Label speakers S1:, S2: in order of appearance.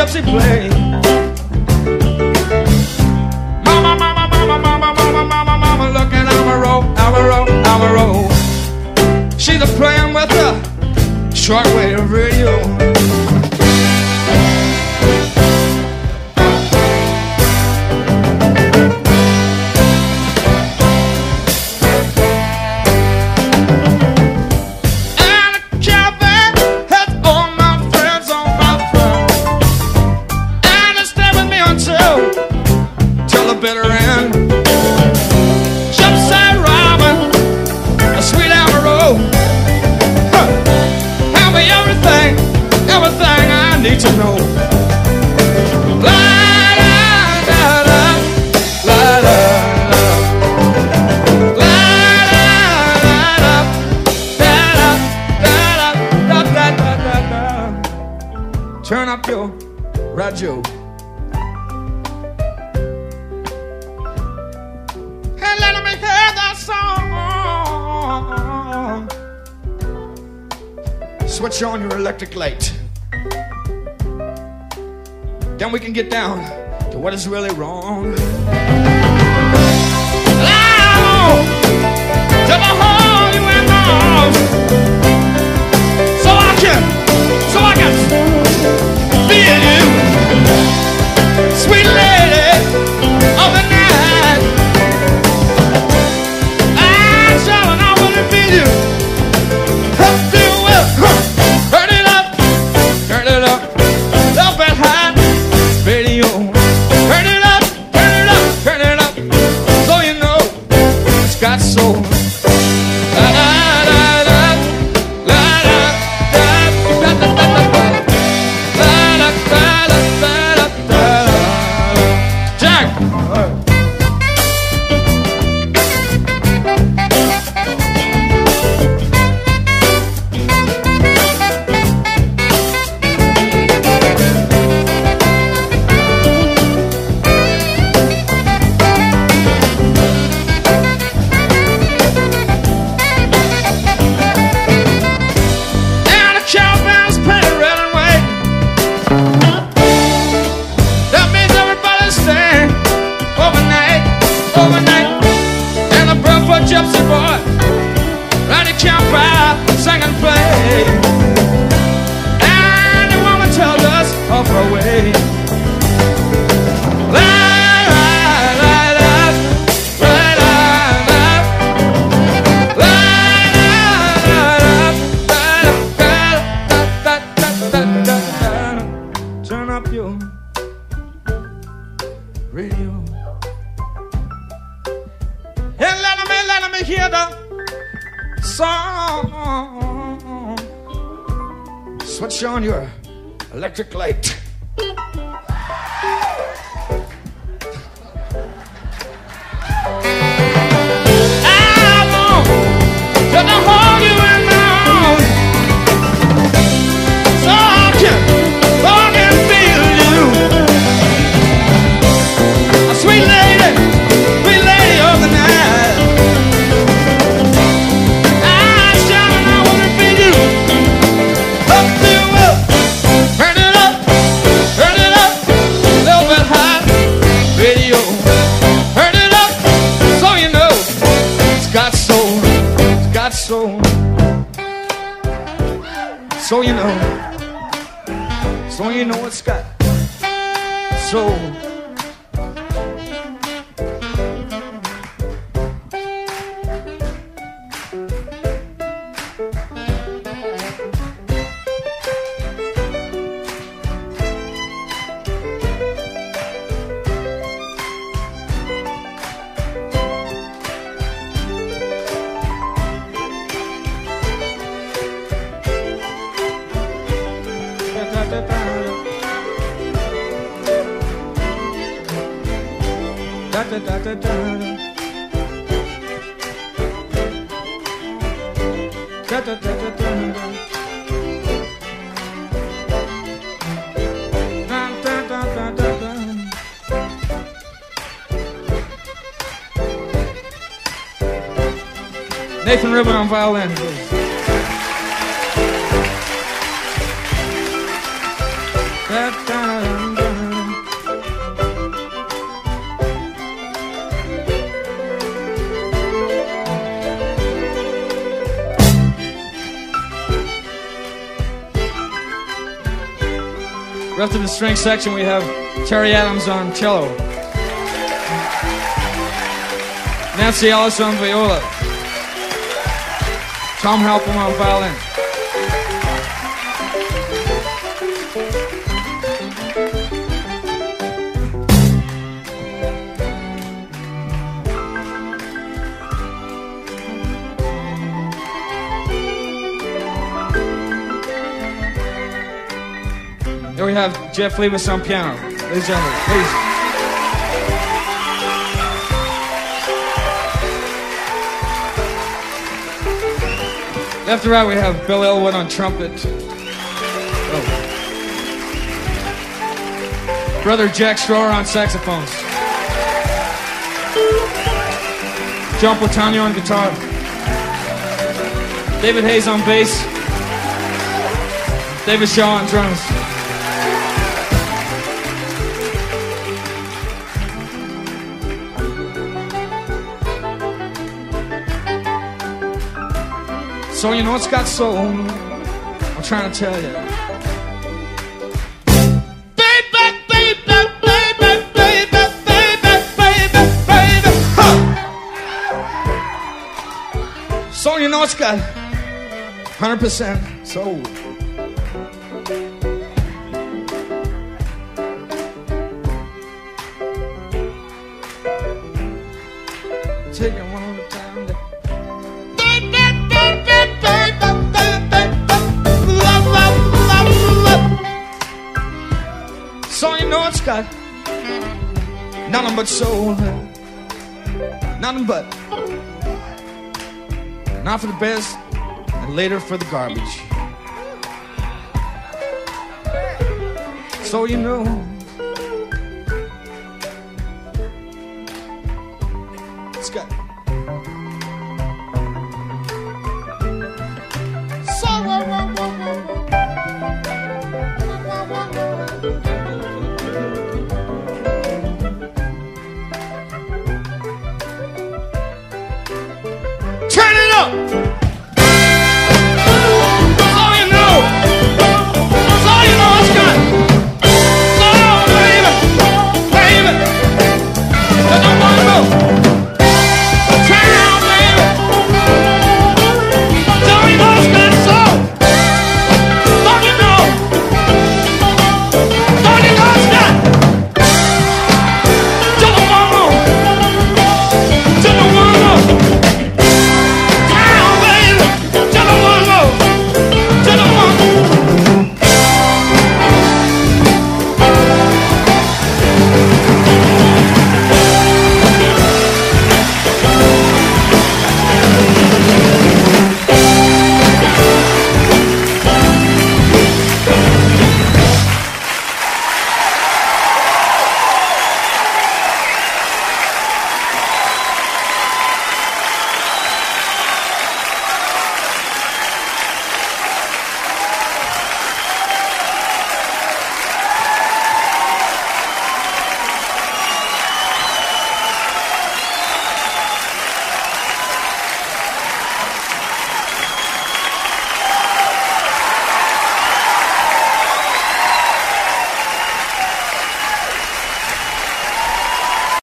S1: gypsy play. Mama, mama, mama, mama, mama, mama, mama, look at Amaro, Amaro, Amaro. She's a playing with the short. by Job. And let me hear that song. Switch on your electric light. Then we can get down to what is really wrong. Loud to the holy and soul. te. switch on your electric light. So you know, so you know it's got so. da da da da da da da da da Nathan Rubin on violin. Please. Rest of the string section, we have Terry Adams on cello, Nancy Ellis on viola, Tom Halpern on violin. We have Jeff Labes on piano. Ladies and gentlemen, please. Left to right, we have Bill Atwood on trumpet. Oh. Brother Jack Schroer on saxophones. John Platania on guitar. David Hayes on bass. David Shaw on drums. So you know it's got soul. I'm trying to tell you. Baby, baby, baby, baby, baby, baby, baby. Huh. So you know it's got 100% soul. Take it one you know it's got nothing but soul. Nothing but. not for the best, and later for the garbage. So you know. It's got. 何？